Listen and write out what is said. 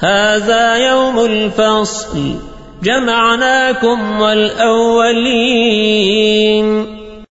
هذا يوم الفصل جمعناكم والأولين.